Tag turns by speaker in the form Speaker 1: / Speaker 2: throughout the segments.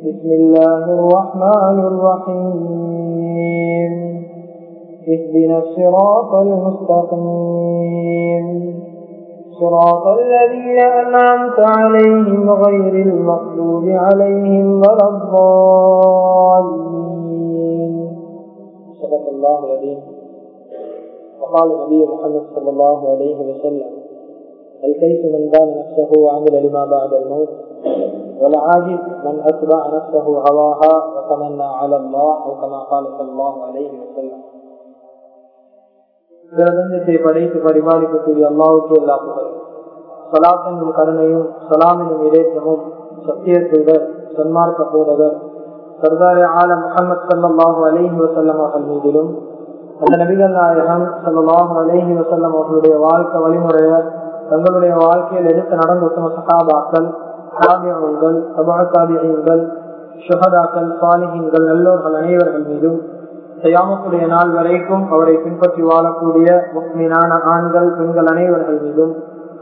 Speaker 1: بسم الله الرحمن الرحيم. اهدنا الصراط المستقيم. صراط الذين أنعمت عليهم غير المغضوب عليهم ولا الضالين. صدق الله العظيم. وقال النبي محمد صلى الله عليه وسلم الكيس من دان نفسه وعمل لما بعد الموت؟ والعاجز من أتبع نفسه هواها وتمنى على الله أو كما قال صلى الله عليه وسلم பிரபஞ்சத்தை படைத்து பரிபாலிக்கக்கூடிய அல்லாவுக்கு எல்லா புகழும் சலாத்தனும் கருணையும் சலாமினும் இடைற்றமும் சத்தியத்துவர் சன்மார்க்க போதவர் சர்தாரி ஆலம் முகமது சல்லாஹூ அலஹி வசல்லம் அவர்கள் மீதிலும் அந்த நபிகள் நாயகம் சல்லாஹூ அலஹி வசல்லம் அவர்களுடைய வாழ்க்கை வழிமுறைய தங்களுடைய வாழ்க்கையில் எடுத்து நடந்த உத்தம சகாபாக்கள் தாபியங்கள் சபாத்தாபியங்கள் சுகதாக்கள் சாலிஹின்கள் நல்லோர்கள் அனைவர்கள் மீதும் செய்யாமக்கூடிய நாள் வரைக்கும் அவரை பின்பற்றி வாழக்கூடிய முக்மீனான ஆண்கள் பெண்கள் அனைவர்கள் மீதும்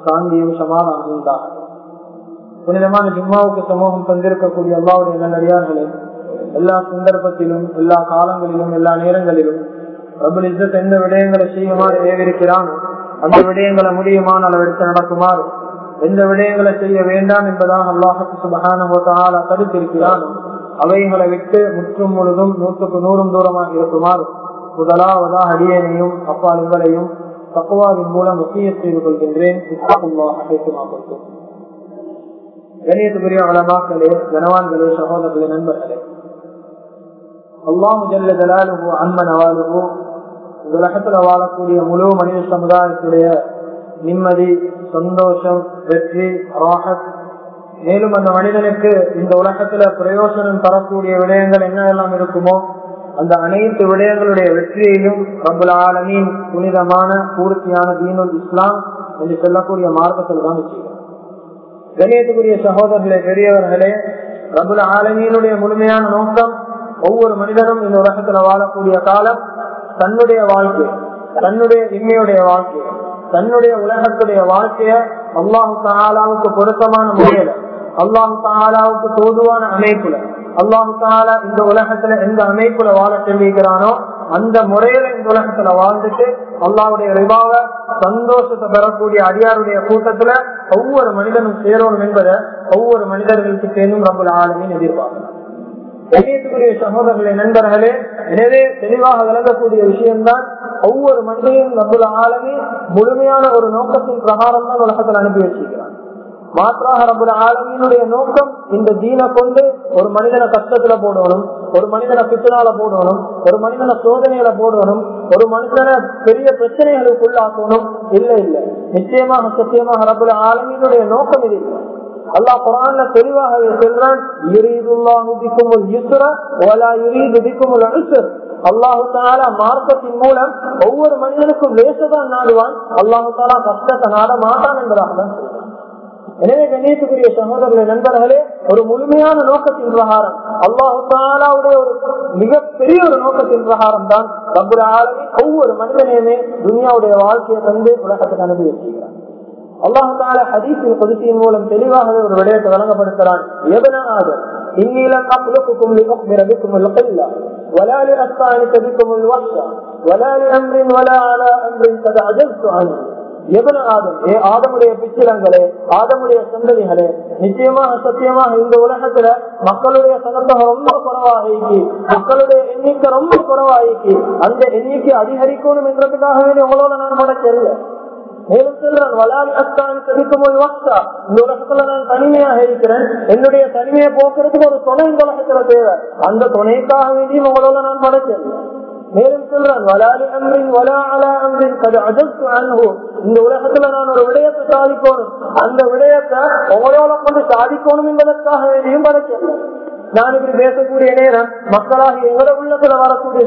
Speaker 1: சாந்தியும் சமாதானமும் தான். புனிதமான ஜிம்மாவுக்கு சமூகம் தந்திருக்கக்கூடிய எல்லாவுடைய நல்லடியார்களே எல்லா சந்தர்ப்பத்திலும் எல்லா காலங்களிலும் எல்லா நேரங்களிலும் பிரபுல் இஸ்ஸத் எந்த விடயங்களை செய்யுமாறு ஏவிருக்கிறான் அந்த விடயங்களை முடியுமான அளவெடுத்து நடக்குமாறு எந்த விடயங்களை செய்ய வேண்டாம் என்பதாக அல்லாஹு சுபகான தடுத்திருக்கிறான் அவைகளை விட்டு முற்றும் முழுதும் நூற்றுக்கு நூறும் தூரமாக இருக்குமாறு முதலாவதாக அடியனையும் அப்பாலுங்களையும் தக்குவாவின் மூலம் முக்கிய செய்து கொள்கின்றேன். கணியத்துக்குரிய வளமாக்களே கனவான்களே சகோதரர்களே நண்பர்களே. அல்லாஹு ஜல்ல ஜலாலுகு அன்பன் அவாலுகு உலகத்துல வாழக்கூடிய முழு மனித சமுதாயத்துடைய நிம்மதி சந்தோஷம் வெற்றி ராகத். மேலும் அந்த மனிதனுக்கு இந்த உலகத்துல பிரயோசனம் தரக்கூடிய விடயங்கள் என்னெல்லாம் இருக்குமோ அந்த அனைத்து விடயங்களுடைய வெற்றியையும் ரபுல் ஆலமின் புனிதமான பூர்த்தியான தீனுல் இஸ்லாம் என்று சொல்லக்கூடிய மார்க்கத்தில் தான் வச்சுக்கிறோம் கணியத்துக்குரிய சகோதரர்களே பெரியவர்களே ரபுல் ஆலமீனுடைய முழுமையான நோக்கம் ஒவ்வொரு மனிதனும் இந்த உலகத்துல வாழக்கூடிய காலம் தன்னுடைய வாழ்க்கை தன்னுடைய இம்மையுடைய வாழ்க்கை. தன்னுடைய உலகத்துடைய வாழ்க்கைய அல்லாஹு தாலாவுக்கு பொருத்தமான முறையில அல்லாஹு தாலாவுக்கு தோதுவான அமைப்புல அல்லாஹு தாலா இந்த உலகத்துல எந்த அமைப்புல வாழ செல்லிக்கிறானோ அந்த முறையில இந்த உலகத்துல வாழ்ந்துட்டு அல்லாவுடைய ரிவாவ சந்தோஷத்தை பெறக்கூடிய அடியாருடைய கூட்டத்துல ஒவ்வொரு மனிதனும் சேரணும் என்பதை ஒவ்வொரு மனிதர்களுக்கு சேர்ந்தும் நம்மள ஆளுமே எதிர்பார்க்கலாம் சகோதரர்களின் சகோதரர்களே நண்பர்களே எனவே தெளிவாக விளங்கக்கூடிய விஷயம்தான் ஒவ்வொரு மனிதனையும் நம்முள்ள ஆளுமே முழுமையான ஒரு நோக்கத்தின் பிரகாரம் தான் உலகத்தில் அனுப்பி வச்சிருக்கிறான். மாற்றாக நம்முடைய ஆளுமையினுடைய நோக்கம் இந்த தீனை கொண்டு ஒரு மனிதனை கஷ்டத்துல போடணும் ஒரு மனிதனை பித்தனால போடணும் ஒரு மனிதனை சோதனையில போடணும் ஒரு மனிதனை பெரிய பிரச்சனைகளுக்குள்ளாக்கணும். இல்ல இல்ல. நிச்சயமாக சத்தியமாக நம்முடைய ஆளுமையினுடைய நோக்கம் இது. இல்லை அல்லாஹ் குரான்ல தெளிவாக சொல்றான் அல்லாஹு தாலா மார்க்கத்தின் மூலம் ஒவ்வொரு மனிதனுக்கும் லேசதான் நாடுவான். அல்லாஹு தாலா கஷ்டத்தை நாட மாட்டான் என்பதாக. எனவே கண்ணியத்துக்குரிய சகோதரர்களை நண்பர்களே ஒரு முழுமையான நோக்கத்தின் பிரகாரம் அல்லாஹு தாலாவுடைய ஒரு மிகப்பெரிய ஒரு நோக்கத்தின் பிரகாரம் தான் ரபுல் ஆலமி ஒவ்வொரு மனிதனையுமே துனியாவுடைய வாழ்க்கையை தந்து உலகத்துக்கு அனுப்பி வச்சுக்கிறார் அல்லாஹு தாலா ஹதீஸின் பதிசியின் மூலம் தெளிவாகவே ஒரு விடயத்தை வழங்கப்படுத்துறான் எதனாக இன்னிலம் أخلقكم لأخبر بكم القلة ولا لأستعنك بكم الوحشة ولا لأمر ولا على أمر قد عجزت عنه எவன ஆதம் ஏ ஆதமுடைய பிச்சிலங்களே ஆதமுடைய சந்ததிகளே நிச்சயமாக சத்தியமாக இந்த உலகத்துல மக்களுடைய சனத்தொகை ரொம்ப குறவாகி மக்களுடைய எண்ணிக்கை ரொம்ப குறவாகி அந்த எண்ணிக்கை அதிகரிக்கணும் என்றதுக்காக வேண்டிய உங்களோட நான் படைக்கல மேலும் சொல்றான் வலாலி அஸ்தான் செதுக்கும் ஒரு வக்தா. இந்த உலகத்துல நான் தனிமையாக இருக்கிறேன். என்னுடைய தனிமையை போக்குறதுக்கு ஒரு துணை இந்த உலகத்துல தேவை. அந்த துணைக்காக வேண்டியும் உங்களோட நான் படைக்கல மேலும் சொல்றான் வலாலி அம்ரின் வலா அலா அம்ரின் கது அஜஸ்து அன்ஹு. இந்த உலகத்துல நான் ஒரு விடயத்தை சாதிக்கணும். அந்த விடயத்தை உங்களோட கொண்டு சாதிக்கணும் என்பதற்காக வேண்டியும் படைக்கல நான் இப்படி பேசக்கூடிய நேரம் மக்களாக எங்களோட உள்ளத்துல வரக்கூடிய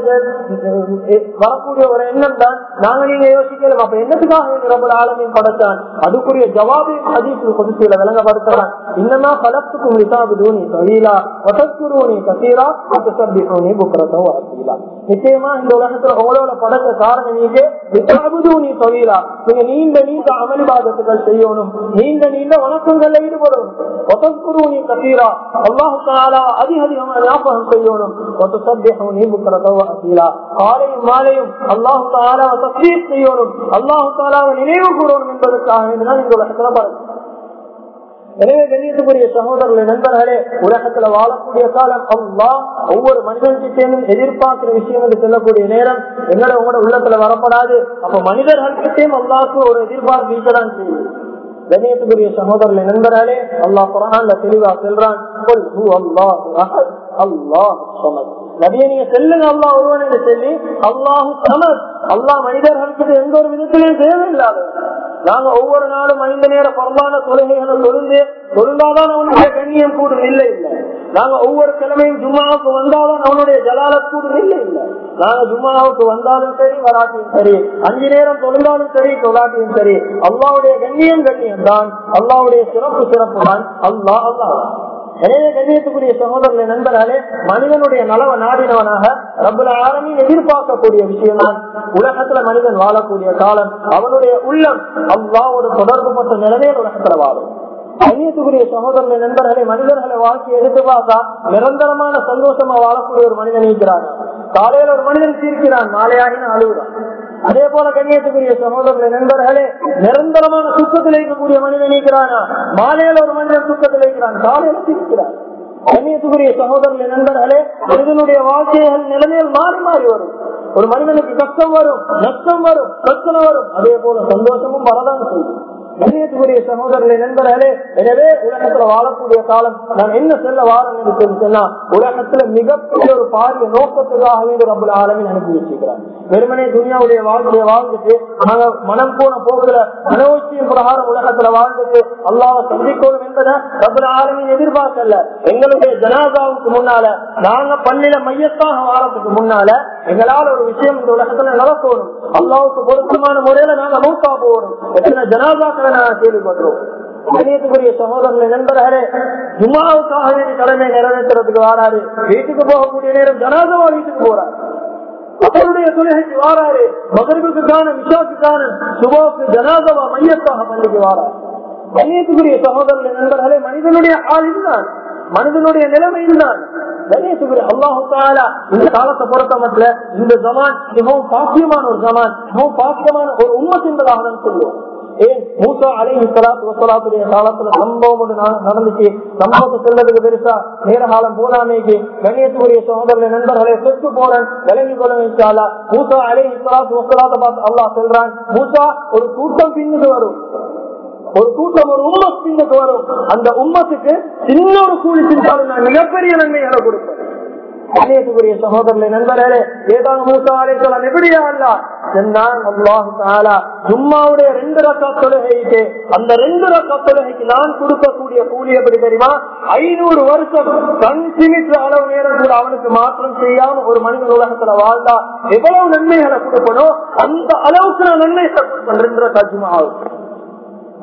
Speaker 1: வரக்கூடிய ஒரு எண்ணம் தான் நாங்க நீங்க யோசிக்கலாம் அப்ப என்னத்துக்காக ரொம்ப ஆளுமையும் படைத்தான் அதுக்குரிய ஜவாபை அதிக கொடுத்துல விளங்கப்படுத்தலாம் இன்னமா பலத்துக்கும் லிசாபு தூணி தொழிலா வசத்துருவனி கசீரா சப்பிஹோனி புக்கரத்தோ அசீலா நிச்சயமா இந்த உலகத்துல உங்களோட படைச்ச காரணம் நீங்க நீண்ட நீண்ட அமளிபாதத்துகள் செய்யணும். நீண்ட நீண்ட வணக்கங்கள்ல ஈடுபடணும். வசக்குருவனி கசீரா. அல்லாஹு தாலா அதிக அதிகமாக ஞாபகம் செய்யணும். காலையும் மாலையும் அல்லாஹு தாலாவை தஸ்லீப் செய்யணும். அல்லாஹு தாலாவை நினைவு கூறணும் என்பதற்காக இந்த உலகத்துல எனவே கண்ணியத்துக்குரிய சகோதரர்கள் நண்பர்களே உலகத்துல வாழக்கூடிய காலம் அல்லா ஒவ்வொரு மனிதன்கிட்டையும் எதிர்பார்க்கிற விஷயம் என்று சொல்லக்கூடிய நேரம் எங்களோட உங்களோட உள்ளத்துல வரப்படாது. அப்ப மனிதர்கள்கிட்டையும் அல்லாவுக்கு ஒரு எதிர்பார்ப்பு வீட்டதான் செய்யுது கணியத்துக்குரிய சகோதரர்களை நண்பர்களே அல்லாஹ் குரான்ல தெளிவா செல்றான் நபிய நீங்க செல்லுங்க அல்லா ஒருவன் என்று சொல்லி அல்லாஹு சமத். அல்லா மனிதர்களுக்கு எந்த ஒரு விதத்திலையும் தேவையில்லாத நாங்க ஒவ்வொரு நாளும் ஐந்து நேர பரவான தொழுகைகளை தொழுந்து தொழுந்தாதான் அவனுடைய கண்ணியம் கூடும். இல்லை இல்லை. நாங்க ஒவ்வொரு கிழமையும் ஜும்மாவுக்கு வந்தாலும் அவனுடைய ஜலால கூடும். இல்லை இல்லை. நாங்க ஜும்மாவுக்கு வந்தாலும் சரி வராட்டியும் சரி அஞ்சு நேரம் தொழுந்தாலும் சரி தொழாட்டியும் சரி அல்லாவுடைய கண்ணியம் கண்ணியம் தான் அல்லாவுடைய சிறப்பு சிறப்பு தான் அல்லா அல்லா எனவே கண்ணியத்துக்குரிய சகோதரர்களை நண்பர்களே மனிதனுடைய நலவை நாடினவனாக ரப்பல ஆரம்பின் எதிர்பார்க்கக்கூடிய விஷயம் தான் உலகத்துல மனிதன் வாழக்கூடிய காலம் அவனுடைய உள்ளம் அவ்வா ஒரு தொடர்புபட்ட நிலைமையில் உலகத்துல வாழும். கண்ணியத்துக்குரிய சகோதரர்களை நண்பர்களை மனிதர்களை வாழ்க்கையை எடுத்து பார்த்தா நிரந்தரமான சந்தோஷமா வாழக்கூடிய ஒரு மனிதன் இருக்கிறான். காலையில ஒரு மனிதன் தீர்க்கிறான் மாலையாகின அழுகுறான். அதே போல கண்ணியத்துக்குரிய சகோதரர்களை நண்பர்களே நிரந்தரமான சுத்தத்தில் இருக்கக்கூடிய மனிதன் இருக்கிறானா? மாலையில ஒரு மனிதன் சுத்தத்தில் இருக்கிறான் காலையில சிரிக்கிறான் கண்ணியத்துக்குரிய சகோதரர்களை நண்பர்களே மனிதனுடைய வாழ்க்கைகள் நிலைமையில் மாறி மாறி வரும். ஒரு மனிதனுக்கு கஷ்டம் வரும் நஷ்டம் வரும் பிரச்சனை வரும். அதே போல சந்தோஷமும் வரதான் செய்யும். கண்ணியத்துக்குரிய சகோதரர்களை நண்பர்களே எனவே உலகத்துல வாழக்கூடிய காலம் நான் என்ன செல்ல வாரம் என்று சொன்னா உலகத்துல மிகப்பெரிய ஒரு பாரிய நோக்கத்துக்காக வேண்டிய ரப்பல் ஆலமின் அனுப்பி வச்சிருக்கிறார். வெறுமனே துனியாவுடைய வாழ்க்கையை வாழ்ந்துட்டு நாங்க மனம் போன போக்குல மனோச்சியம் பிரகாரம் உலகத்துல வாழ்ந்துட்டு அல்லாவை சந்திக்கணும் என்பதை ரப்பல் ஆலமின் எதிர்பார்க்கல. எங்களுடைய ஜனாதாவுக்கு முன்னால நாங்க பள்ளியில மையத்தாக வாரத்துக்கு முன்னால எங்களால ஒரு விஷயம் இந்த உலகத்துல நடக்கணும். அல்லாவுக்கு பொருத்தமான முறையில நாங்க மௌத்தா போகணும். எத்தனை ஜனாதாக்களை நாங்க கேள்விப்படுறோம் கணியத்துக்குரிய சகோதரர்களை நண்பர்களே ஜும்மாவுக்காக வேண்டிய கடமை நிறைவேற்றுறதுக்கு வாராரு. வீட்டுக்கு போகக்கூடிய நேரம் ஜனாதவா வீட்டுக்கு போறாரு. அவருடைய தொழுகைக்கு வாராரு. மகர்களுக்கான விஷாக்குக்கான சுபாவுக்கு ஜனாதவா மையத்தாக பள்ளிக்கு வாராரு. கண்ணியத்துக்குரிய சகோதரர்கள் நண்பர்களே மனிதனுடைய ஆள் இதுதான். மனிதனுடைய நிலைமை இதுதான். கணேசுக்குரிய அல்லாஹு இந்த காலத்தை பொறுத்த மட்டும் இந்த ஜமான் மிகவும் பாக்கியமான ஒரு ஜமான் மிகவும் பாக்கியமான ஒரு உண்மத் என்பதாக நான் சொல்லுவோம் ஏன் மூசா அலைஹி சலாத்து காலத்துல சம்பவம் ஒன்று நடந்துச்சு. சம்பவத்தை செல்வதற்கு பெருசா நேர காலம் போனாமேக்கு கண்ணியத்துக்குரிய சகோதரர்கள் நண்பர்களை செத்து போறேன் விளங்கி கொள்ள வைச்சாலா மூசா அலைஹி சலாத்து வசலாத்தை பார்த்து அல்லாஹ் சொல்றான் மூசா ஒரு கூட்டம் பின்னுக்கு வரும். ஒரு கூட்டம் ஒரு உம்மத் பின்னுக்கு வரும். அந்த உம்மத்துக்கு சின்ன ஒரு கூலி செஞ்சாலும் நான் மிகப்பெரிய நன்மைகளை கொடுப்பேன் கணேசுக்குரிய சகோதரர்களை நண்பர்களே ஏதாவது மூசா அலைக்கலாம் எப்படியா அல்ல? ஜும்மாவுடைய ரெண்டு ரக்கா தொழுகைக்கு அந்த ரெண்டு ரக்கா தொழுகைக்கு நான் கொடுக்கக்கூடிய கூலி எப்படி தெரியுமா? ஐநூறு வருஷம் கண் சிமிட்டு அளவு நேரம் கூட அவனுக்கு மாற்றம் செய்யாம ஒரு மனிதன் உலகத்துல வாழ்ந்தா எவ்வளவு நன்மைகளை கொடுக்கணும்? அந்த அளவுக்கு நான் நன்மைகளை கொடுப்பேன் ரெண்டு ரக்கா ஜும்மாவுக்கு.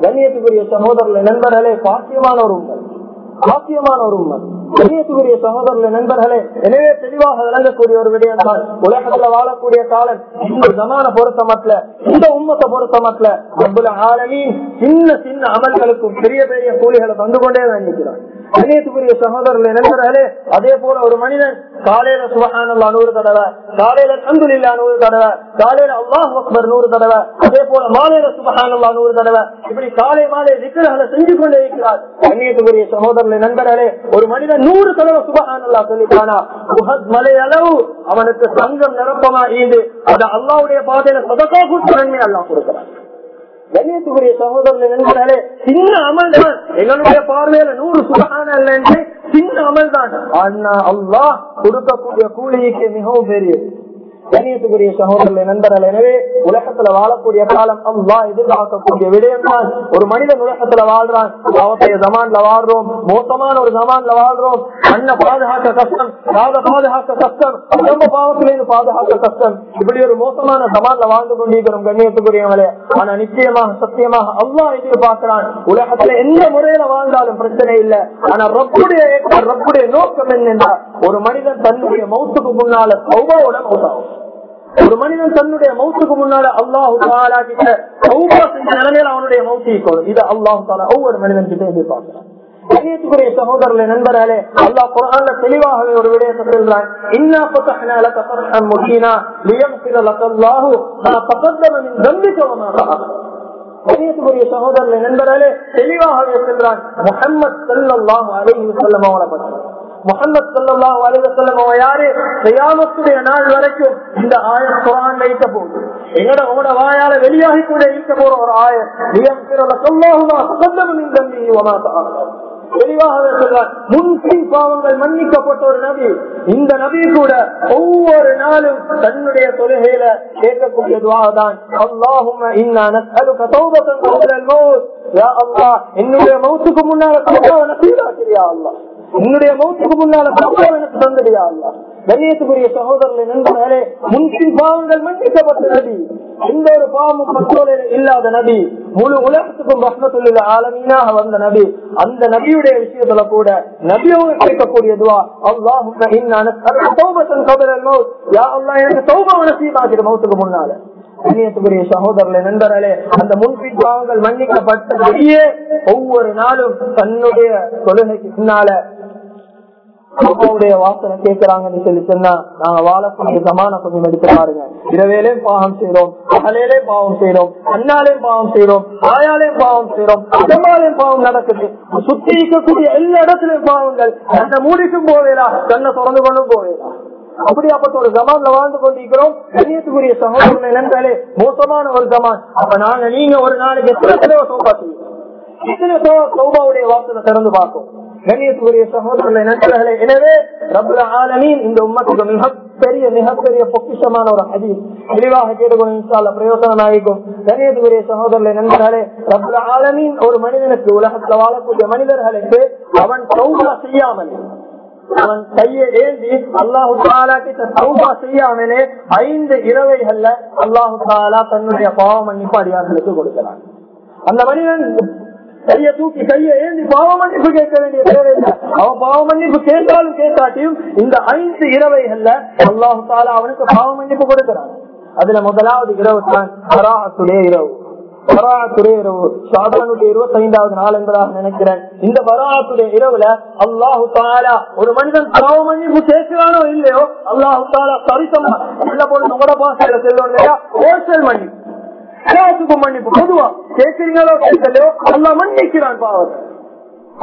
Speaker 1: கண்ணியத்துக்குரிய சகோதரர்கள் நண்பர்களே பாக்கியமான ஒரு உண்மை. பாக்கியமான ஒரு உண்மை. கண்ணியத்துக்குரிய சகோதரர்களை நண்பர்களே எனவே தெளிவாக விளங்கக்கூடிய ஒரு விடயம் தான் உலகத்துல வாழக்கூடிய காலம் இந்த ஜமான பொறுத்த மட்டும் இந்த உண்மத்தை பொறுத்த மட்டும் அவ்வளவு சின்ன சின்ன அமல்களுக்கும் பெரிய பெரிய கூலிகளை வந்து கொண்டே தான் நிற்கிறான். கண்ணியத்துக்குரிய சகோதரர்களை நண்பர்களே அதே போல ஒரு மனிதன் காலையில சுபஹானல்லா நூறு தடவை காலையில அல்ஹம்துலில்லாஹ் நூறு தடவை காலையில அல்லாஹ் அக்பர் நூறு தடவை அதே போல மாலையில சுபஹானல்லா நூறு தடவை இப்படி காலை மாலை விக்கிரகளை செஞ்சு கொண்டே இருக்கிறார். கண்ணியத்துக்குரிய சகோதரர்களே நண்பர்களே ஒரு மனிதன் நூறு தடவை சுபகானல்லா சொல்லிட்டானா? மலை அளவு அவனுக்கு சங்கம் நிரப்பமா ஈந்து அது அல்லாவுடைய பாதையில சதக்கா கொடுத்த அல்லா அல்லாஹ் கொடுக்கிறான். கண்ணியத்துக்குரிய சகோதரர்கள் நண்பர்களே சின்ன அமல் தான். எங்களுடைய பார்வையில நூறு சுகான என்று சின்ன அமல் தான். அண்ணா அல்லா கொடுக்கக்கூடிய கூலிக்கு மிகவும் பெரியது. கண்ணியத்துக்குரிய சகோதரர்களை நண்பர்கள் எனவே உலகத்துல வாழக்கூடிய காலம் அல்லா எதிர்பார்க்கக்கூடிய விடயம் தான் ஒரு மனிதன் உலகத்துல வாழ்றான் அவத்தைய ஜமான்ல வாழ்றோம் மோசமான ஒரு ஜமான்ல வாழ்றோம் அண்ண பாதுகாக்க கஷ்டம் காத பாதுகாக்க கஷ்டம் உடம்ப பாவத்திலிருந்து பாதுகாக்க கஷ்டம். இப்படி ஒரு மோசமான ஜமான்ல வாழ்ந்து கொண்டிருக்கிறோம் கண்ணியத்துக்குரியவங்களே ஆனா நிச்சயமாக சத்தியமாக அல்லா எதிர்பார்க்கிறான். உலகத்துல எந்த முறையில வாழ்ந்தாலும் பிரச்சனை இல்லை. ஆனா ரப்புடைய ரப்புடைய நோக்கம் என்னென்றா ஒரு மனிதன் தன்னுடைய மௌத்துக்கு முன்னால சௌபாவோட மௌத்தாகும். ஒரு மனிதன் தன்னுடைய மௌத்துக்கு முன்னால அல்லாஹு தாலா கிட்ட செஞ்ச நிலைமையில அவனுடைய மௌத்தி இது அல்லாஹு தாலா ஒவ்வொரு மனிதன் கிட்ட எதிர்பார்க்கிறான். கண்ணியத்துக்குரிய சகோதரர்களை நண்பராலே அல்லாஹ் குரான்ல தெளிவாகவே ஒரு விடயத்தை சொல்றான் இன்னா பத்தஹ்னா லக ஃபத்ஹன் முபீனா லியக்ஃபிர லக்கல்லாஹு நண்பராலே தெளிவாகவே சொல்றான் முஹம்மத் ஸல்லல்லாஹு அலைஹி வஸல்லம் பற்றி. முகமது சல்லாஹ் அலிவசல்லம் யாரு? செய்யாமத்துடைய நாள் வரைக்கும் இந்த ஆய குரான் வைக்க போகுது எங்கட உங்களோட வாயால வெளியாகி கூட இருக்க போற ஒரு ஆயம் நியம் பிறல சொல்லாகுமா தம்பி தெளிவாகவே முன்பின் பாவங்கள் மன்னிக்கப்பட்ட ஒரு நபி இந்த நபி கூட ஒவ்வொரு நாளும் தன்னுடைய தொழுகையில கேட்கக்கூடியதுவாக தான் அல்லாஹும் என்னுடைய மௌத்துக்கு முன்னால நசீலாக்கிறியா என்னுடைய மௌத்துக்கு முன்னால எனக்கு தந்தடியா அல்லா கண்ணியத்துக்குரிய சகோதரர்களை நண்பர்களே முன்பின் பாவங்கள் மன்னிக்கப்பட்ட நபி. எந்த ஒரு பாவமும் இல்லாத நபி. முழு உலகத்துக்கும் வசனத்துள்ள ஆலமீனாக வந்த நபி. அந்த நபியுடைய விஷயத்துல கூட நபியோடு கேட்கக்கூடிய யா அல்லா எனக்கு சௌபாவ நசீபாக்கிற மௌத்துக்கு முன்னால. கண்ணியத்துக்குரிய சகோதரர்களே நண்பர்களே அந்த முன்பின் பாவங்கள் மன்னிக்கப்பட்டபடியே ஒவ்வொரு நாளும் தன்னுடைய தொழுகைக்கு பின்னால அப்பாவுடைய வாசனை கேட்கிறாங்கன்னு சொல்லி சொன்னா நாங்க வாழக்கூடிய சமான கொஞ்சம் எடுத்து பாருங்க. இரவேலே பாவம் செய்யறோம் பகலேலே பாவம் செய்யறோம் அண்ணாலே பாவம் செய்யறோம் ஆயாலே பாவம் செய்யறோம் அதமாலே பாவம் நடக்குது. சுத்தி இருக்கக்கூடிய எல்லா இடத்துலயும் பாவங்கள். அந்த மூடிக்கும் போவேலா கண்ணை திறந்து கொண்டும் போவேலா. அப்படி ஒரு ஜமான்ல வாழ்ந்து கொண்டிருக்கிறோம். கண்ணியத்துக்குரிய சகோதரனை நண்பர்களே மோசமான ஒரு ஜமான். அப்ப நாங்க நீங்க ஒரு நாளைக்கு எத்தனை தடவை சோபா செய்வோம் எத்தனை சோபாவுடைய வாசனை திறந்து பார்க்கும் கண்ணியத்துக்குரிய சகோதரர்களை நண்பர்களே எனவே ரபுல ஆலமீன் இந்த உம்மத்துக்கு மிகப்பெரிய மிகப்பெரிய பொக்கிஷமான ஒரு அதி தெளிவாக கேட்டுக்கொண்டு பிரயோசனம் ஆகிக்கும் கண்ணியத்துக்குரிய சகோதரர்களை நண்பர்களே ரபுல ஆலமீன் ஒரு மனிதனுக்கு உலகத்தில் வாழக்கூடிய மனிதர்களுக்கு அவன் சௌபா செய்யாமல் அவன் கையை ஏந்தி அல்லாஹு சௌபா செய்யாமலே ஐந்து இரவைகள்ல அல்லாஹு தாலா தன்னுடைய பாவ மன்னிப்பு அடியார்களுக்கு கொடுக்கிறான். அந்த மனிதன் கையை தூக்கி கைய ஏந்தி பாவ மன்னிப்பு கேட்க வேண்டிய தேவையில்லை அவன் பாவ மன்னிப்பு கேட்டாலும் கேட்டாட்டியும் இந்த ஐந்து இரவைகள்ல அல்லாஹு தாலா அவனுக்கு பாவ மன்னிப்பு கொடுக்கிறான். அதுல முதலாவது இரவு தான் பராத்துடைய இரவு. பராத்துடைய இரவு. ஷாபானுடைய இருபத்தி ஐந்தாவது நாள் என்பதாக நினைக்கிறேன். இந்த பராத்துடைய இரவுல அல்லாஹு தாலா ஒரு மனிதன் பாவ மன்னிப்பு கேட்கிறானோ இல்லையோ அல்லாஹு தாலா சரிசமா உள்ள போது உங்களோட பாசையில செல்லும் இல்லையா? ஹோல்சேல் மன்னிப்பு. எல்லாத்துக்கும் மன்னிப்பு. பொதுவா கேட்கிறீங்களோ கேட்கலையோ அல்லா மன்னிக்கிறான் பாவத்தை.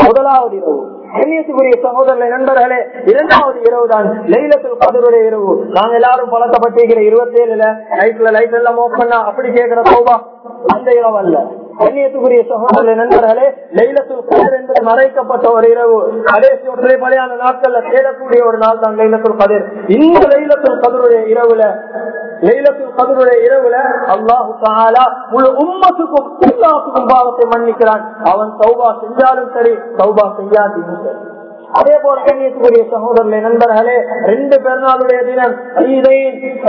Speaker 1: முதலாவது இரவு. கண்ணியத்துக்குரிய சகோதரர்களை நண்பர்களே இரண்டாவது இரவு தான் லைலத்தில் கதருடைய இரவு. நாங்க எல்லாரும் பழக்கப்பட்டிருக்கிற இருபத்தி ஏழுல லைட்ல லைட் எல்லாம் ஓப் பண்ணா அப்படி கேட்கிற சோபா அந்த இரவு அல்ல கண்ணியத்துக்குரிய சகோதரர்களை நண்பர்களே லைலத்துல் கதிர் என்பது மறைக்கப்பட்ட ஒரு இரவு. கடைசி ஒற்றை பழையான நாட்கள்ல தேடக்கூடிய ஒரு நாள் தான் லைலத்துல் கதிர். இந்த லைலத்துல் கதருடைய இரவுல லைலத்துல் கதருடைய இரவுல அல்லாஹு தாலா முழு உம்மத்துக்கும் எல்லாத்துக்கும் பாவத்தை மன்னிக்கிறான். அவன் சௌபா செஞ்சாலும் சரி சௌபா செய்யாதையும் சரி. அதே போல கண்ணியத்துக்குரிய சகோதரர்களே நண்பர்களே ரெண்டு பெருநாளுடைய தினம் ஈதை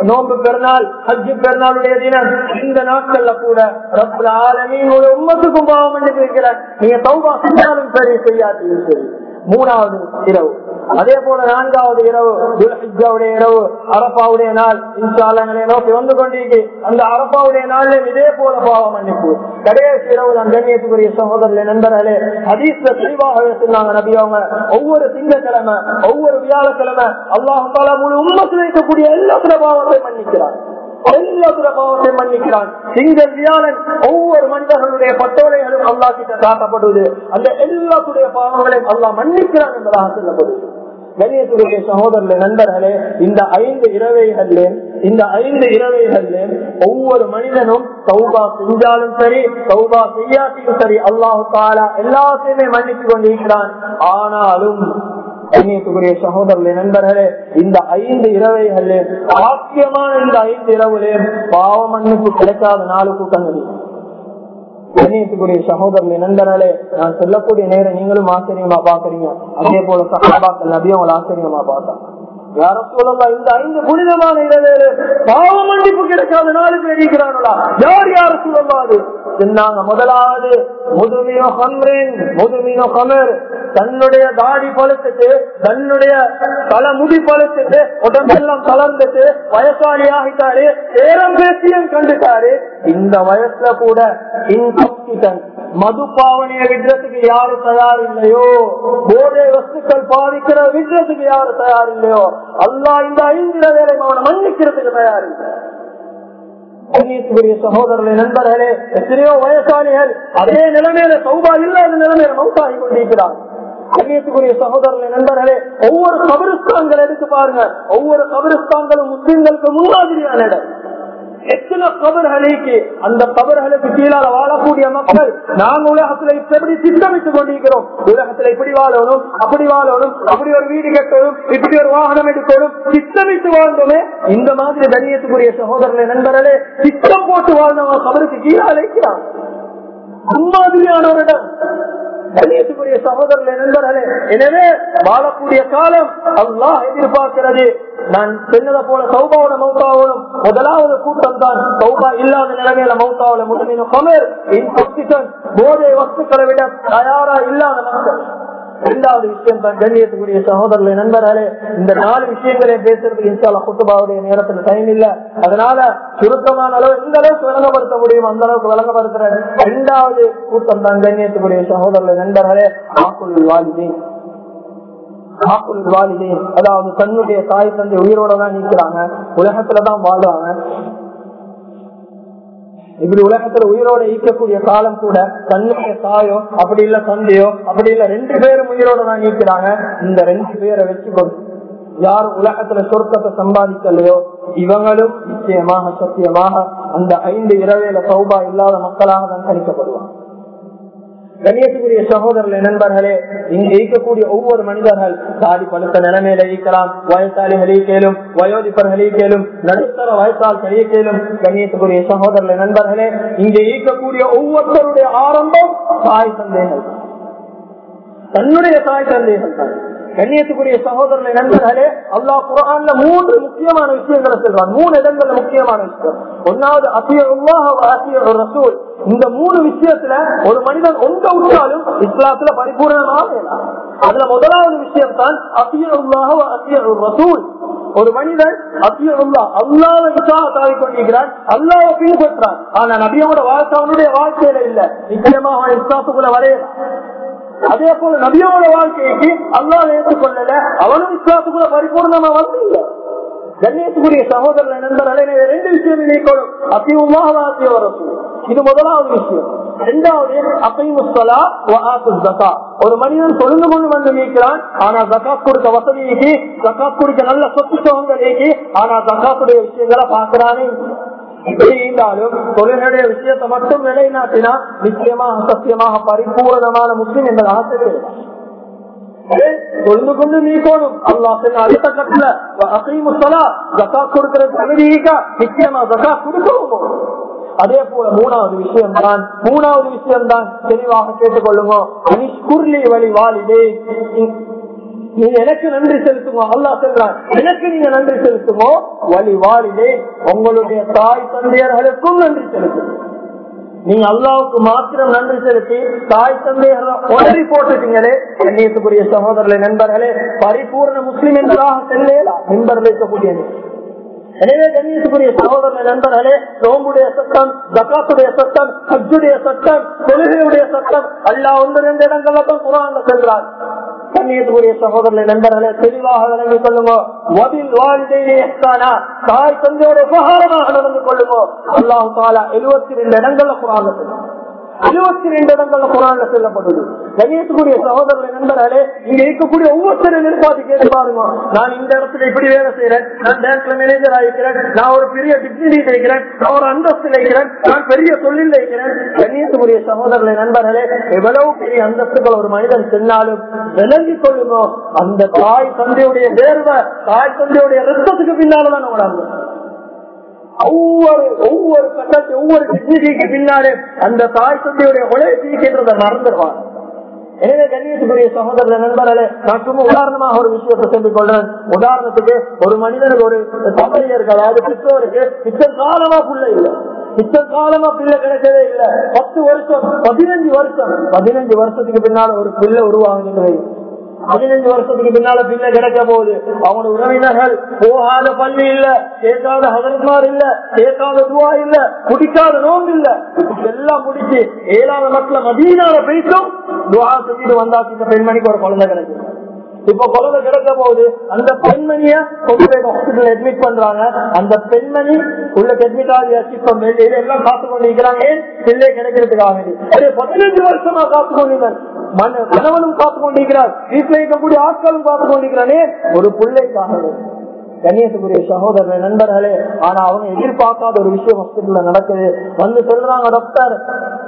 Speaker 1: நோன்பு பெருநாள் ஹஜ்ஜு பெருநாளுடைய தினம் இந்த நாட்கள்ல கூட ரப்பல் ஆலமீன் ஒரு உம்மத்துக்கும் பாவம் மன்னிப்பு வைக்கிறார். நீங்க சௌபா செஞ்சாலும் சரி செய்யாதையும் சரி. மூணாவது இரவு. அதே போல நான்காவது இரவு துல்ஹிஜாவுடைய இரவு அரப்பாவுடைய நாள். இன்சாலங்களை நோக்கி வந்து கொண்டிருக்கு. அந்த அரப்பாவுடைய நாள்ல இதே போல பாவம் மன்னிப்பு. கடைசி இரவு நான் கண்ணியத்துக்குரிய சகோதரர்களே நண்பர்களே. ஹதீஸ்ல தெளிவாக சொன்னாங்க நபி அவங்க. ஒவ்வொரு திங்கக்கிழமை ஒவ்வொரு வியாழக்கிழமை அல்லாஹால முழு உண்மை இருக்கக்கூடிய எல்லாத்துல பாவத்தை மன்னிக்கிறார். எல்லாத்துடைய பாவத்தை மன்னிக்கிறான். திங்கள் வியாழன் ஒவ்வொரு மனிதர்களுடைய பட்டோலைகளும் அல்லா கிட்ட காட்டப்படுவது அந்த எல்லாத்துடைய பாவங்களையும் அல்லா மன்னிக்கிறான் என்பதாக சொல்லப்படுது. கணியத்துடைய சகோதரர்களே நண்பர்களே இந்த ஐந்து இரவைகள்ல இந்த ஐந்து இரவைகள்ல ஒவ்வொரு மனிதனும் சௌபா செஞ்சாலும் சரி சௌபா செய்யாட்டியும் சரி அல்லாஹு காலா எல்லாத்தையுமே மன்னித்து கொண்டிருக்கிறான். ஆனாலும் கண்ணியத்துக்குரிய சகோதரர்களே நண்பர்களே இந்த ஐந்து இரவைகளே ஆக்கியமான இந்த ஐந்து இரவுலே பாவ மண்ணுக்கு கிடைக்காத நாலு கூட்டங்கள். கண்ணியத்துக்குரிய சகோதரர்களே நண்பர்களே நான் சொல்லக்கூடிய நேரம் நீங்களும் ஆச்சரியமா பாக்குறீங்க அதே போல சகாபாக்கள் நபியும் அவங்களை ஆச்சரியமா பார்த்தாங்க. யார சொல்லலாம் இந்த ஐந்து புனிதமான இரவேல பாவ மன்னிப்பு கிடைக்காத நாலு பேர் இருக்கிறாங்களா யார் யார சொல்லலாம் அது? சொன்னாங்க முதலாவது முதுமியோ கம்ரின் முதுமியோ கமர் தன்னுடைய தாடி பழுத்துட்டு தன்னுடைய தலைமுடி பழுத்துட்டு உடம்பெல்லாம் கலர்ந்துட்டு வயசாளி ஆகிட்டாரு ஏறம் பேசியும் கண்டுட்டாரு. இந்த வயசுல கூட இன்காம்பிடன் மது பாவனைய விடுறதுக்கு யாரு தயார் இல்லையோ போதை வஸ்துக்கள் பாதிக்கிற விடுறதுக்கு யாரு தயார் இல்லையோ அல்லா இந்த ஐந்து வேலை அவனை மன்னிக்கிறதுக்கு தயார் இல்லை சகோதரர்களே நண்பர்களே எத்தனையோ வயசாளிகள் அதே நிலைமையில சௌபா இல்லாத நிலைமையில மௌத்தாகி கொண்டிருக்கிறார். கண்ணியத்துக்குரிய சகோதரர்களே நண்பர்களே ஒவ்வொரு கபிரிஸ்தான்கள் எடுத்து பாருங்க. ஒவ்வொரு கபிரஸ்தான்களும் முஸ்லிம்களுக்கு முன்மாதிரியான இடம். எத்தனை கபர்களுக்கு அந்த கபர்களுக்கு கீழால வாழக்கூடிய மக்கள் நாங்க உலகத்துல எப்படி திட்டமிட்டுக் கொண்டிருக்கிறோம். உலகத்துல இப்படி வாழணும் அப்படி வாழணும் அப்படி ஒரு வீடு கட்டணும் இப்படி ஒரு வாகனம் எடுக்கணும் திட்டமிட்டு வாழ்ந்தோமே இந்த மாதிரி தனியத்துக்குரிய சகோதரர்களை நண்பர்களே திட்டம் போட்டு வாழ்ந்தவங்க கபருக்கு கீழே அழைக்கிறான் அம்மாதிரியான ஒரு இடம் கண்ணியத்துக்குரிய சகோதரர்களே நண்பர்களே எனவே வாழக்கூடிய காலம் அல்லாஹ் எதிர்பார்க்கிறது. நான் சொன்னதை போல சௌபாவோட மௌத்தாவோடும் முதலாவது கூட்டம் தான் சௌபா இல்லாத நிலைமையில மௌத்தாவோட முழுமையின கமர். இன்ஃபெக்ஷன் போதை வஸ்துக்களை விட தயாரா இல்லாத மக்கள் இரண்டாவது விஷயம் தான் கண்ணியத்துக்குரிய சகோதரர்களை நண்பர்களே இந்த நாலு விஷயங்களை பேசுறதுக்கு இன்சால குத்துபாவுடைய நேரத்துல டைம் இல்ல. அதனால சுருக்கமான அளவு எந்த அளவுக்கு விளங்கப்படுத்த முடியும் அந்த அளவுக்கு விளங்கப்படுத்துறேன். இரண்டாவது கூட்டம் தான் கண்ணியத்துக்குரிய சகோதரர்களை நண்பர்களே ஆக்குள் வாலிதே அதாவது தன்னுடைய தாய் தந்தை உயிரோட தான் நிற்கிறாங்க உலகத்துலதான் வாழ்றாங்க இப்படி உலகத்துல உயிரோட ஈக்கக்கூடிய காலம் கூட தன்னுடைய தாயோ அப்படி இல்ல தந்தையோ அப்படி இல்ல ரெண்டு பேரும் உயிரோட தான் நீக்கிறாங்க இந்த ரெண்டு பேரை வச்சு கொண்டு யார் உலகத்துல சொர்க்கத்தை சம்பாதிக்கலையோ இவங்களும் நிச்சயமாக சத்தியமாக அந்த ஐந்து இரவேல சௌபா இல்லாத மக்களாக தான் கணிக்கப்படுவாங்க. கண்ணியத்துக்குரிய சகோதரர்களே நண்பர்களே இங்கே ஈக்கக்கூடிய ஒவ்வொரு மனிதர்கள் தாடி பழுத்த நிலைமையில இயக்கலாம் வயசாளிகளே கேளும் வயோதிப்பர்களே கேளும் நடுத்தர வயசால் கேளும் கண்ணியத்துக்குரிய சகோதரர்களே நண்பர்களே இங்கே ஈக்கக்கூடிய ஒவ்வொருத்தருடைய ஆரம்பம் தாய் சந்தேகம் தன்னுடைய தாய் சந்தேகம் தான். கண்ணியத்துக்குரிய சகோதரனை நண்பர்களே அல்லா குரான்ல மூன்று முக்கியமான விஷயங்களை சொல்றான். மூணு இடங்கள்ல முக்கியமான விஷயம். ஒன்னாவது அசிய ரசூல். இந்த மூணு விஷயத்துல ஒரு மனிதன் ஒங்க விட்டாலும் இஸ்லாத்துல பரிபூர்ணமாக அதுல முதலாவது விஷயம் தான் அசியுல்லாஹ அசிய ரசூல். ஒரு மனிதன் அசியுல்லா அல்லாத விசாரத்தாவி கொண்டிருக்கிறான் அல்லாவை பின்பற்றான் ஆனா நபியோட வாழ்க்கை அவனுடைய வாழ்க்கையில இல்ல. நிச்சயமா அவன் இஸ்லாத்துக்குள்ள வரையலாம். அதே போல நபியோட வாழ்க்கைக்கு அல்லாத ஏற்றுக்கொள்ளல அவனும் இஸ்லாத்துக்குள்ள பரிபூர்ணமா வந்து கண்ணியத்துக்குரிய சகோதரர் நண்பர்களே ரெண்டு விஷயம் நினைக்கணும் அத்தியமாக ஆசிய இது முதலாவது விஷயம். இரண்டாவது அசைமுஸ்தலா ஜக்கா ஒரு மனிதன் தொழுந்து கொண்டு வந்து நீக்கிறான் ஆனா ஜக்காத் கொடுக்க நீக்கி ஜக்காத் கொடுக்க நல்ல சொத்து சுகங்களுக்கு ஆனா ஜக்காத்துடைய விஷயங்களை பாக்குறானே இப்படி இருந்தாலும் தொழிலுடைய விஷயத்தை மட்டும் நிலைநாட்டினா நிச்சயமாக சத்தியமாக பரிபூரணமான முஸ்லிம் என்பதாக தெரியும் கொண்டு கொண்டு நீக்கணும் அல்லா சொன்ன அடுத்த கட்டல அசைமுசலா ஜக்கா கொடுக்கிற தகுதிக்கா நிச்சயமா ஜக்கா கொடுக்கவும் அதே போல மூணாவது விஷயம் தான் மூணாவது விஷயம் தான் தெளிவாக கேட்டுக்கொள்ளுங்க. அனிஷ்குர்லி வழி வாலிதே நீங்க எனக்கு நன்றி செலுத்துமோ? அல்லா சொல்றான் எனக்கு நீங்க நன்றி செலுத்துமோ? வழி வாழிலே உங்களுடைய தாய் தந்தையர்களுக்கும் நன்றி செலுத்து நீங்க அல்லாவுக்கு மாத்திரம் நன்றி செலுத்தி தாய் தந்தையர் உடறி போட்டுட்டீங்களே கண்ணியத்துக்குரிய சகோதரர்களே நண்பர்களே பரிபூர்ண முஸ்லிம் என்பதாக செல்லேலா மின்பரில் இருக்கக்கூடிய எனவே கண்ணியத்துக்குரிய சகோதர நண்பர்களே நோம்புடைய சட்டம் ஜக்காத்துடைய சட்டம் ஹஜ்ஜுடைய சட்டம் கொள்கையுடைய சட்டம் எல்லா ஒன்று ரெண்டு இடங்கள்ல தான் குரான் செல்றார் கண்ணியத்துக்குரிய சகோதர நண்பர்களே தெளிவாக நடந்து கொள்ளுங்க. மதில் வாழ்க்கையிலே தாய் தந்தையோட உபகாரமாக நடந்து கொள்ளுங்க. அல்லாஹு தாலா எழுபத்தி ரெண்டு இடங்கள்ல குரான் எழுபத்தி ரெண்டு இடங்கள்ல குரான்ல செல்லப்படுது. கண்ணியத்துக்குரிய சகோதரர்கள் நண்பர்களே இங்க இருக்கக்கூடிய ஒவ்வொருத்தரும் நிர்வாகி கேட்டு பாருங்க. நான் இந்த இடத்துல இப்படி வேலை செய்யறேன் நான் பேங்க்ல மேனேஜர் ஆகிக்கிறேன் நான் ஒரு பெரிய டிக்னிட்டி இருக்கிறேன் நான் ஒரு அந்தஸ்து இருக்கிறேன் நான் பெரிய தொழில் இருக்கிறேன் கண்ணியத்துக்குரிய சகோதரர்களை நண்பர்களே எவ்வளவு பெரிய அந்தஸ்துகள் ஒரு மனிதன் சென்னாலும் விளங்கி கொள்ளுமோ அந்த தாய் தந்தையுடைய வேர்வை தாய் தந்தையுடைய ரத்தத்துக்கு பின்னால்தான் நம்ம ஒவ்வொரு ஒவ்வொரு கட்டத்தை ஒவ்வொரு டிக்னிட்டிக்கு பின்னாலே அந்த தாய் தந்தையுடைய உழைப்பிக்கின்றத மறந்துடுவாங்க எனவே கண்ணியத்துக்குரிய சகோதரர் நண்பர்களே நான் சும்மா உதாரணமாக ஒரு விஷயத்தை சொல்லிக் கொள்றேன். உதாரணத்துக்கு ஒரு மனிதனுக்கு ஒரு தந்தையருக்கு அதாவது கிறிஸ்தவருக்கு இத்தன் காலமா பிள்ளை இல்லை. பித்த காலமா பிள்ளை கிடைக்கவே இல்லை. பத்து வருஷம் பதினஞ்சு வருஷம். பதினஞ்சு வருஷத்துக்கு பின்னால ஒரு பிள்ளை உருவாகுங்கிறது பதினஞ்சு வருஷத்துக்கு பின்னால பிள்ளை கிடைக்க போகுது. அவனோட உறவினர்கள் போகாத பள்ளி இல்ல கேட்காத ஹதர்மார் இல்ல கேட்காத துவா இல்ல குடிக்காத நோம்பு இல்ல. எல்லாம் முடிச்சு ஏழாவது மக்கள் மதியனால பேசும் துவா செஞ்சுட்டு வந்தாச்சு இந்த பெண்மணிக்கு ஒரு குழந்தை கிடைக்கும். இப்ப கொரோனா கிடைக்க போகுது. அந்த பெண்மணிய கொண்டு போய் ஹாஸ்பிட்டல் அட்மிட் பண்றாங்க. அந்த பெண்மணி உள்ள அட்மிட் ஆகியாச்சு இப்ப வெளியில எல்லாம் காத்து கொண்டு இருக்கிறாங்க. ஏன்? பிள்ளை கிடைக்கிறதுக்காக வேண்டி. பதினஞ்சு வருஷமா காத்து கொண்டிருந்தார் கணவனும் காத்து கொண்டிருக்கிறார். வீட்டுல இருக்கக்கூடிய ஆட்களும் காத்து கொண்டிருக்கிறானே ஒரு பிள்ளைக்காக. கணேசபுரிய சகோதரர் நண்பர்களே ஆனா அவங்க எதிர்பார்க்காத ஒரு விஷயம் ஹாஸ்பிட்டல்ல நடக்குது. வந்து சொல்றாங்க டாக்டர்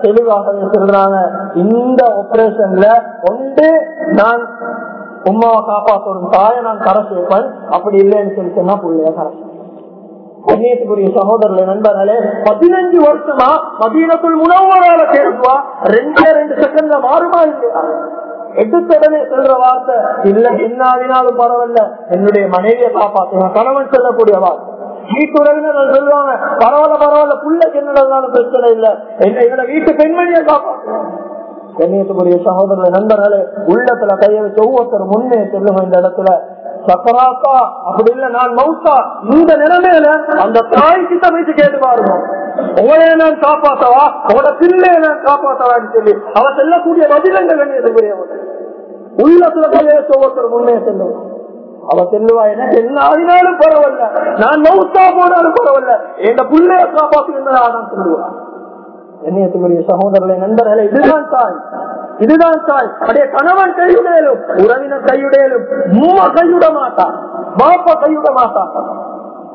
Speaker 1: தெளிவாக சொல்றாங்க. இந்த ஆபரேஷன்ல ஒன்று நான் உமாவை காப்பாற்றணும் தாயை நான் கரை சேர்ப்பேன். அப்படி இல்லைன்னு சொல்லி சொன்னா புள்ளைய கரை கண்ணியத்துக்குரிய சகோதரர்களே நண்பர்களே பதினஞ்சு வருஷமா மதீனத்துள் உணவுகளால தேர்வா ரெண்டே ரெண்டு செகண்ட்ல மாறுமா இல்லையா? எடுத்தடனே சொல்ற வார்த்தை இல்ல என்ன ஆகினாலும் பரவாயில்ல. என்னுடைய மனைவியை காப்பாற்றுங்க கணவன் சொல்லக்கூடிய வார்த்தை. வீட்டுறவினர் சொல்லுவாங்க. பரவாயில்ல பரவாயில்ல. புள்ள என்ன பிரச்சனை இல்ல. என்ன என்னோட வீட்டு பெண்மணியை காப்பாற்றுவாங்க கண்ணியத்துக்குரிய சகோதர நண்பர்களே உள்ளத்துல கையை வச்சு ஒவ்வொருத்தர் முன்னே செல்லுங்க இந்த இடத்துல. சக்கராக்கா அப்படி இல்ல நான் மவுத்தா இந்த நிலைமையில அந்த தாய் கிட்ட வைத்து கேட்டு பாருங்க. உங்களைய நான் காப்பாத்தவா? உங்களோட பிள்ளைய நான் காப்பாத்தவான்னு சொல்லி அவ செல்லக்கூடிய பதிலங்க கண்ணியத்துக்குரியவங்க உள்ளத்துல கையை வச்சு ஒவ்வொருத்தர் முன்னே செல்லுங்க அவ செல்லுவா எனக்கு என்ன ஆகினாலும் பரவாயில்ல. நான் மவுத்தா போனாலும் பரவாயில்ல. என் பிள்ளைய காப்பாத்துகிறதா நான் சொல்லுவேன் கண்ணியத்துக்குரிய சகோதரர்களை நண்பர்களே இதுதான் தாய். இதுதான் தாய். அப்படியே கணவன் கையுடையலும் உறவினர் கையுடையலும் மூவ கையுட மாட்டான் பாப்பா கையுட மாட்டான்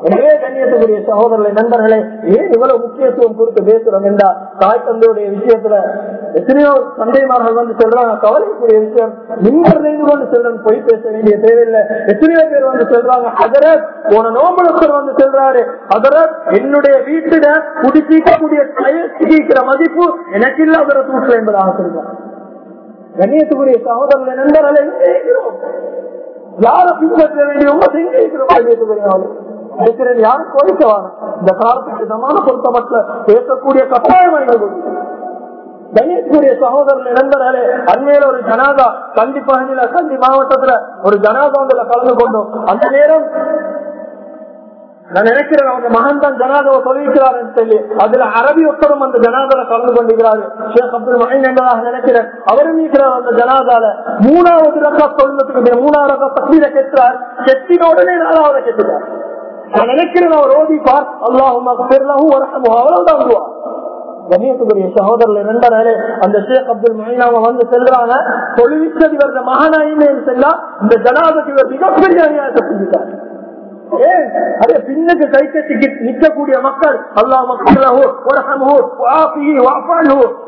Speaker 1: எனவே கண்ணியத்துக்குரிய சகோதரர்களை நண்பர்களே ஏன் இவ்வளவு முக்கியத்துவம் கொடுத்து பேசுறோம் என்றா தாய் தந்தையுடைய விஷயத்துல எத்தனையோ சந்தைமார்கள் வந்து சொல்றாங்க கவலைக்குரிய விஷயம் நீங்கள் நினைந்து கொண்டு செல்றோம் பொய் பேச வேண்டிய தேவையில்லை. எத்தனையோ பேர் வந்து சொல்றாங்க அதரத் போன நோம்பலத்தர் வந்து சொல்றாரு அதரத் என்னுடைய வீட்டுல குடிச்சிக்கக்கூடிய சிகிக்கிற மதிப்பு எனக்கு இல்ல அதர தூக்கல என்பதாக சொல்றாங்க. கண்ணியத்துக்குரிய சகோதரர்களை நண்பர்களை எங்கே யாரை பின்பற்ற வேண்டிய உங்க செஞ்சிருக்கிறோம் கண்ணியத்துக்குரிய இருக்கிறது யாரும் கோரிக்கவாங்க இந்த காலத்துக்கு சமான பொருத்தமற்ற பேசக்கூடிய கட்டாயம் அடைந்து கணேஷ்குரிய சகோதரர் நண்பர்களே அண்மையில ஒரு ஜனாதா கண்டி பகுதியில கண்டி மாவட்டத்துல ஒரு ஜனாதா வந்து கலந்து கொண்டோம் அந்த நேரம் நான் நினைக்கிறேன் அவங்க மகன் தான் ஜனாதாவை சொல்லியிருக்கிறார் சொல்லி அதுல அரபி ஒத்தரும் அந்த ஜனாதால கலந்து கொண்டிருக்கிறார். ஷேக் அப்துல் மஹின் என்பதாக நினைக்கிறேன். அவரும் இருக்கிறார் அந்த ஜனாதால. மூணாவது ரக்கா சொல்றதுக்கு மூணாவது ரக்கா தக்மீர கெட்டுறார் கெட்டின உடனே நாலாவது கேட்டுக்கிறார் நான் நினைக்கிறேன் அவர் ஓதிப்பார் அல்லாஹும் அவ்வளவுதான் கண்ணியத்துக்குரிய சகோதரர்கள் நண்பர்களே அந்த ஷேக் அப்துல் மஹீனாவை வந்து செல்றாங்க. தொழிற்சதி வந்த மகானாயின்னு செல்லா இந்த ஜனாபதி இவர் மிகப்பெரிய அநியாயத்தை செஞ்சுட்டார். அதே பின்னுக்கு கை கட்டி நிற்கக்கூடிய மக்கள் அல்லா மக்களோ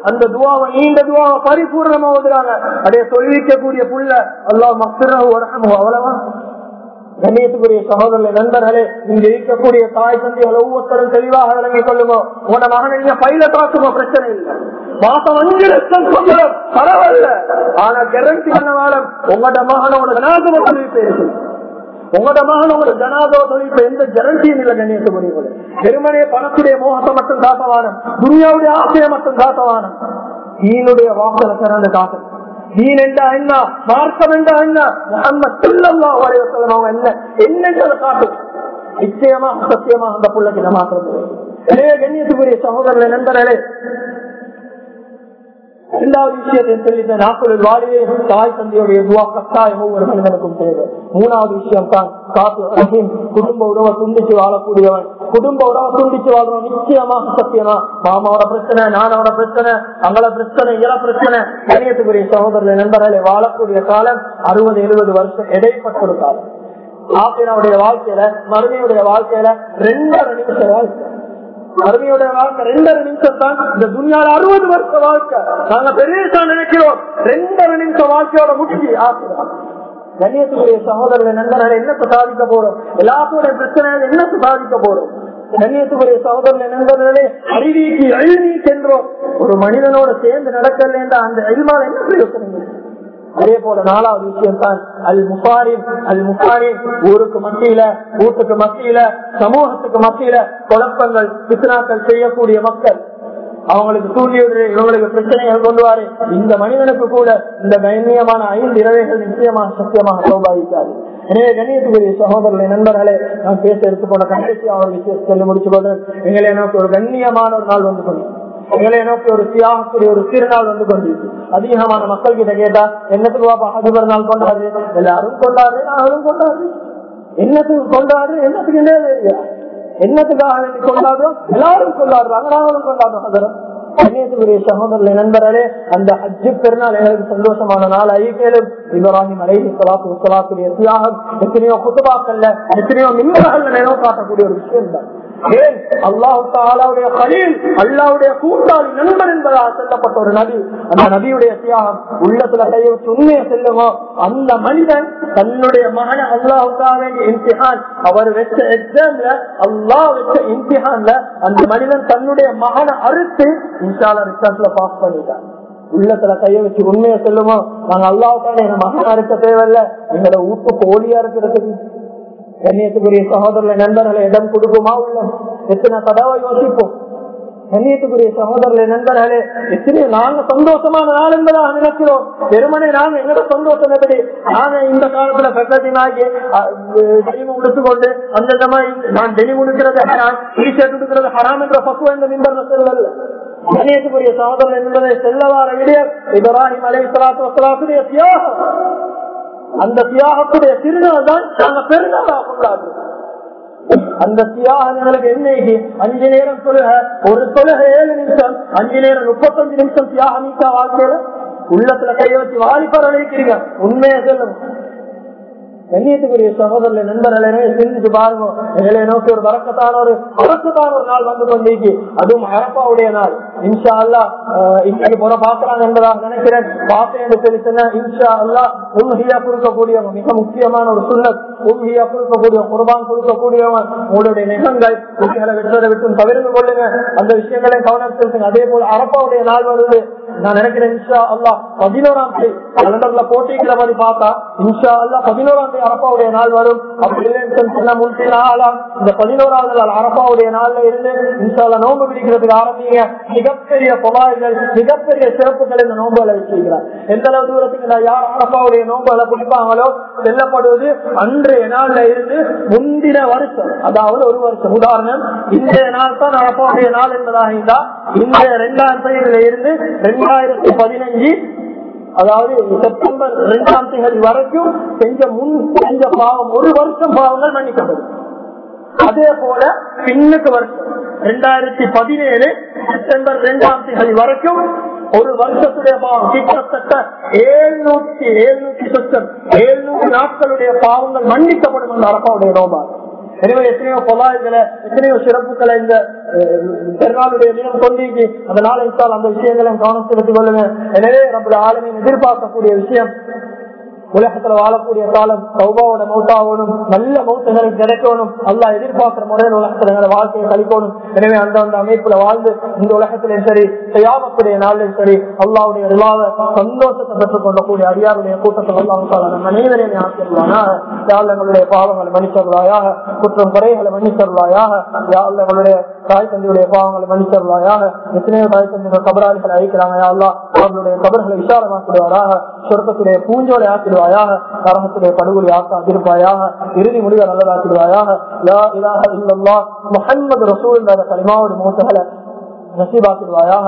Speaker 1: அந்த துவாவை நீண்ட துவாவை பரிபூர்ணமா ஓதுறாங்க. அதே தொழிலிக்கக்கூடிய புள்ள அல்லா மக்களோ அவ்வளவா கண்ணியத்துக்குரிய சகோதரர்களே நண்பர்களே இங்க இருக்கக்கூடிய தாய் தந்தைகள் ஒவ்வொருத்தரும் தெளிவாக விளங்கி கொள்ளுமோ உன மகனை நீங்க பைலட் பிரச்சனை இல்லை. மாசம் அஞ்சு லட்சம் சொல்லுவோம் பரவாயில்ல. ஆனா கெரண்டி பண்ண வாரம் உங்களோட மகனோட நாசம சொல்லி பேசு. உங்களோட மகன் உங்களோட ஜனாதோ தொழில் எந்த கேரண்டியும் இல்லை கண்ணியத்து முடிவுகள் வெறுமனே பணத்துடைய மோகத்தை மட்டும் காட்டவான துனியாவுடைய ஆசையை மட்டும் காட்டவான ஈனுடைய வாசல சிறந்து காட்டு தீன் என்றா என்ன மார்க்கம் என்றா என்ன முகம்மது ஸல்லல்லாஹு அவங்க என்ன? என்னன்றதை காட்டு நிச்சயமா சத்தியமா அந்த புள்ளக்கு மாற்றம் கண்ணியத்துக்குரிய சகோதரர்களை நண்பர்களே இரண்டாவது விஷயத்தை சொல்லிட்ட நாட்களில் வாழியே தாய் தந்தையுடைய துவா கட்டாயம் ஒவ்வொரு மனிதனுக்கும் தேவை. மூணாவது விஷயம் தான் காத்து குடும்ப உறவை துண்டிச்சு வாழக்கூடியவன். குடும்ப உறவை துண்டிச்சு வாழ்றவன் நிச்சயமா சத்தியமா மாமாவோட பிரச்சனை நானோட பிரச்சனை அங்கள பிரச்சனை இள பிரச்சனை. கணியத்துக்குரிய சகோதரர்கள் நண்பர்களை வாழக்கூடிய காலம் அறுபது எழுபது வருஷம் இடைப்பட்ட ஒரு காலம். ஆப்பினாவுடைய வாழ்க்கையில மருமையுடைய வாழ்க்கையில ரெண்டரை நிமிஷம் வாழ்க்கை. அருமையுடைய வாழ்க்கை. ரெண்டரை நிமிஷம் தான் இந்த துணியால அறுபது வருஷ வாழ்க்கை. நாங்க பெருசா நினைக்கிறோம். ரெண்டரை நிமிஷம் வாழ்க்கையோட முடிஞ்சு. ஆசிரியர் கண்ணியத்துக்குரிய சகோதரர்கள் நண்பர்களை என்னத்தை சாதிக்க போறோம்? எல்லாத்தோட பிரச்சனைகள் என்னத்தை சாதிக்க போறோம்? கண்ணியத்துக்குரிய சகோதரர்கள் நண்பர்களே அறிவிக்கு எழுதி சென்றோம். ஒரு மனிதனோட சேர்ந்து நடக்கல என்ற அந்த எல்மால் என்ன பிரயோசனங்கள் அதே போல நாலாவது விஷயம் தான் அல் முசாரின் அல் முசாரின் ஊருக்கு மத்தியில வீட்டுக்கு மத்தியில சமூகத்துக்கு மத்தியில குழப்பங்கள் பிசுனாக்கள் செய்யக்கூடிய மக்கள். அவங்களுக்கு தூண்டி இவங்களுக்கு பிரச்சனைகள் கொண்டு வாரு. இந்த மனிதனுக்கு கூட இந்த கண்ணியமான ஐந்து இரவைகள் நிச்சயமாக சத்தியமாக சௌபாதிக்காது எனவே கண்ணியத்துக்குரிய சகோதரர்களை நண்பர்களே நான் பேச எடுத்துக்கொண்ட கண்டிச்சு அவர் விஷயத்தை சொல்லி முடிச்சு கொள்றேன். எங்களை எனக்கு ஒரு கண்ணியமான ஒரு நாள் வந்து கொண்டு உங்களை நோக்கி ஒரு தியாகக்கூடிய ஒரு திருநாள் வந்து கொண்டிருக்கு. அதிகமான மக்கள் கிட்ட கேட்டா என்னத்துக்கு வாப்பா? ஹஜிபர் நாள் கொண்டாடு. எல்லாரும் கொண்டாடு நாங்களும் கொண்டாடு. என்னத்துக்கு கொண்டாடு? என்னத்துக்கு என்ன என்னத்துக்காக கொண்டாடுறோம்? எல்லாரும் கொண்டாடுறாங்க நாங்களும் கொண்டாடுறோம். ஹஜரம் கண்ணியத்துக்குரிய சகோதரர்களை நண்பர்களே அந்த ஹஜ்ஜு பெருநாள் எங்களுக்கு சந்தோஷமான நாள் ஐக்கியலும் இப்ராஹிம் அலைஹி சலாத்து தியாகம் எத்தனையோ குத்துபாக்கல்ல எத்தனையோ நிம்மர்கள் நினைவு காட்டக்கூடிய ஒரு விஷயம் தான். ஏன்? அல்லாஹு தாலாவுடைய கலீல் அல்லாவுடைய கூட்டாளி நண்பன் என்பதாக சொல்லப்பட்ட ஒரு நபி. அந்த நபியுடைய தியாகம் உள்ளத்துல கையை வச்சு உண்மையை செல்லுமோ அந்த மனிதன் தன்னுடைய மகனை அல்லாஹு இம்திஹான் அவர் வச்ச எக்ஸாம்ல அல்லாஹ் வச்ச இம்திஹான்ல அந்த மனிதன் தன்னுடைய மகனை அறுத்து இன்ஷால ரிசல்ட்ல பாஸ் பண்ணிட்டான். உள்ளத்துல கைய வச்சு உண்மையை சொல்லுமா? நாங்க அல்லாவுக்கான எங்க மகனா இருக்க தேவையில்ல. எங்களோட ஊப்பு கோழியா இருக்கிறதுக்கு கண்ணியத்துக்குரிய சகோதரர்களை நண்பர்களை இடம் கொடுக்குமா உள்ள எத்தனை கதாவை யோசிப்போம். கண்ணியத்துக்குரிய சகோதரர்களே நண்பர்களே எத்தனை நாங்க சந்தோஷமான நாள் என்பதாக நினைக்கிறோம். பெருமனை நாங்க எங்களோட சந்தோஷம் எப்படி? நாங்க இந்த காலத்துல பிரகதினாகி தெளிவு உடுத்துக்கொண்டு அந்த மாதிரி நான் தெளிவு உடுக்கிறது ஹராம் டிஷர்ட் உடுக்கிறது ஹராம் என்ற பக்குவம் இந்த மிம்பர் செல்வல்ல கண்ணியத்துக்குரிய சகோதரர்கள் என்பதை செல்லவார விடிய இப்ராஹிம் அலை சலாத்து வசலாத்துடைய தியாகம். அந்த தியாகத்துடைய திருநாள் தான் நாங்க பெருநாளா கொண்டாடுறோம். அந்த தியாகங்களுக்கு என்னைக்கு அஞ்சு நேரம் தொழுக ஒரு தொழுக ஏழு நிமிஷம். அஞ்சு நேரம் முப்பத்தஞ்சு நிமிஷம் தியாகம் நீக்கா வாழ்க்கையில உள்ளத்துல கை வச்சு வாலிபர் அழைக்கிறீங்க உண்மையை சொல்லுங்க. கண்ணியத்துக்குரிய சகோதரர்களை நண்பர்களே சிந்திச்சு பாருங்க. எங்களை நோக்கி ஒரு வரக்கத்தான ஒரு வரக்கத்தான ஒரு நாள் வந்து கொண்டிருக்கு. அதுவும் அரப்பாவுடைய நாள். இன்ஷா அல்லா இன்னைக்கு போற பாக்குறாங்க என்பதாக நினைக்கிறேன். பார்த்தேன் என்று சொல்லி சொன்ன இன்ஷா அல்லா உண்மையா கொடுக்கக்கூடிய மிக முக்கியமான ஒரு சுண்ணத். உண்மையா கொடுக்கக்கூடிய குர்பான் கொடுக்கக்கூடியவன் உங்களுடைய நிகங்கள் குட்டிகளை விட்டுறதை விட்டு தவிர்த்து கொள்ளுங்க. அந்த விஷயங்களை கவனம் செலுத்துங்க அதே போல அரப்பாவுடைய நாள் வருது. நான் நினைக்கிறேன் இன்ஷா அல்லா பதினோராம் தேதி கலண்டர்ல போட்டிக்கிற மாதிரி பார்த்தா இன்ஷா அல்லா பதினோராம் தேதி அரப்பாவுடைய நாள் வரும். அப்படி இல்லைன்னு இந்த பதினோராவது நாள் அரப்பாவுடைய நாள்ல இருந்து நோன்பு பிடிக்கிறதுக்கு ஆரம்பிங்க. மிகப்பெரிய பொலாய்கள் மிகப்பெரிய சிறப்புகள் இந்த நோன்புகளை வச்சிருக்கிறார் எந்த அளவு தூரத்துக்கு நான் யார் அரப்பாவுடைய நோன்புகளை பிடிப்பாங்களோ செல்லப்படுவது அன்றைய நாள்ல இருந்து முந்தின வருஷம். அதாவது ஒரு வருஷம். உதாரணம் இன்றைய நாள் தான் அரப்பாவுடைய நாள் என்பதாக இருந்தா இன்றைய இரண்டாம் தேதியில இருந்து இரண்டாயிரத்தி பதினஞ்சு அதாவது செப்டம்பர் இரண்டாம் தேதி வரைக்கும் செஞ்ச முன் செஞ்ச பாவம் ஒரு வருஷம் பாவங்கள் மன்னிக்கப்படும். அதே போல பின்னுக்கு வருஷம் ரெண்டாயிரத்தி பதினேழு செப்டம்பர் இரண்டாம் தேதி வரைக்கும் ஒரு வருஷத்துடைய பாவம் கிட்டத்தட்ட ஏழுநூத்தி எழுநூத்தி சொச்சம் ஏழுநூத்தி நாட்களுடைய பாவங்கள் மன்னிக்கப்படும் என்ற அரப்பாவுடைய நோபால் எனவே எத்தனையோ பொலாய்களை எத்தனையோ சிறப்புகளை இந்த பெருநாளுடைய தினம் கொண்டீங்க அந்த நாள் அந்த விஷயங்களையும் கவனம் செலுத்திக் கொள்ளுங்க. எனவே நம்முடைய ஆளுமையை எதிர்பார்க்கக்கூடிய விஷயம் உலகத்துல வாழக்கூடிய காலம் சௌபாவோட மௌத்தாகணும் நல்ல மௌத்தங்களை கிடைக்கணும். அல்லா எதிர்பார்க்கிற முறையில் உலகத்துல எங்களை வாழ்க்கையை கழிக்கணும். எனவே அந்த அந்த அமைப்புல வாழ்ந்து இந்த உலகத்திலும் சரி செய்யாமக்கூடிய நாளிலும் சரி அல்லாவுடைய இல்லாத சந்தோஷத்தை பெற்றுக் கொள்ளக்கூடிய அடியாருடைய கூட்டத்தை அல்லாஹ் அனைவரையும் ஆக்கிடுவானா யாழ் எங்களுடைய பாவங்களை மன்னிச்சருளாயாக குற்றம் குறைகளை மன்னிச்சருளாயாக யாழ் எங்களுடைய தாய் தந்தையுடைய பாவங்களை மன்னிச்சருளாயாக எத்தனையோ தாய் தந்தைகள் கபராளிகளை அழிக்கிறாங்க. யாழ்லா அவர்களுடைய கபர்களை விசாலமாக்கிடுவாராக சொர்க்கத்துடைய பூஞ்சோலை ஆக்கிடுவாயாக. கரகத்துடைய படுகொலை ஆக்காதிருப்பாயாக. இறுதி முடிவை நல்லதாக்கிடுவாயாக. லா இலாஹ இல்லல்லா முஹம்மது ரசூல் கலிமாவோட மூத்தகளை நசீபாக்கிடுவாயாக.